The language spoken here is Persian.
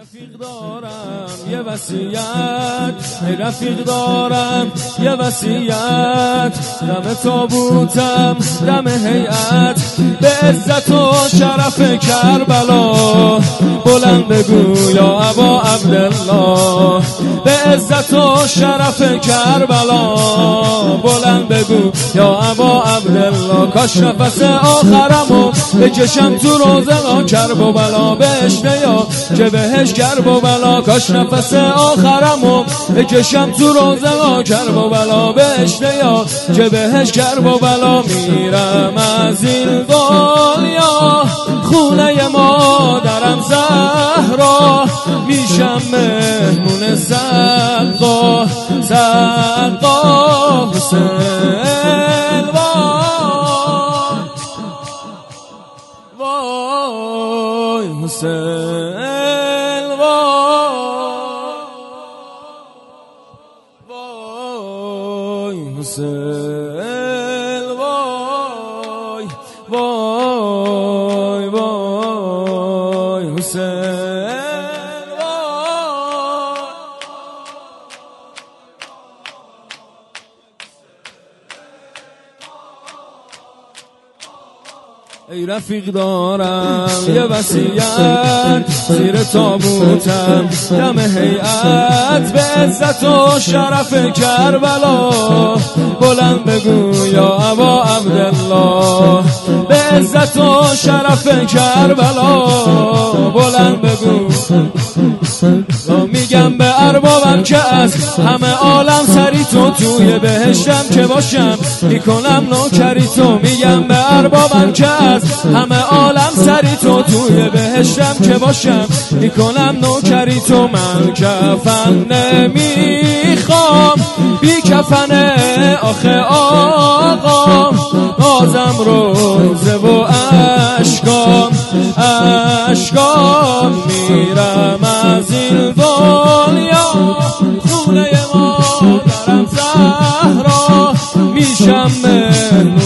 رفیق دارم یه وسیعت ای رفیق دارم یه وسیعت دم تابوتم دم هیئت. به عزت و شرف کربلا. بلند بگو یا ابا عبدالله. به عزت و شرف کربلا. بلند بگو یا ابا عبدالله. کاش نفس آخرمو بکشم تو روزه کرب و بلا بهش نیا که بهش کرب و بلا. کاش نفس آخرمو بکشم تو روزه کرب و بلا بهش نیا که بهش کرب و بلا میرم از این دنیا. خونه مادرم زهرا میشم مهمون سقا سقا حسین وای حسین. وای حسین وای وای وای حسین ای رفیق دارم یه وسیعت زیر تابوتم دم هیئت به عزت و شرف کربلا. بلند بگو یا ابا عبدالله. به عزت و شرف کربلا. بلند بگو. میگم به اربابم که از همه عالم سری تو توی بهشتم که باشم. می‌کنم نوکری تو. میگم به اربابم که از همه عالم سری تو توی بهشتم که باشم. می‌کنم نوکری تو من کفن نمی‌خوام. بی کفن آخه آقا نازم روزه و اشکام. اشکام میرم از این دنیا. خونه مادرم زهرا. میشم مهمون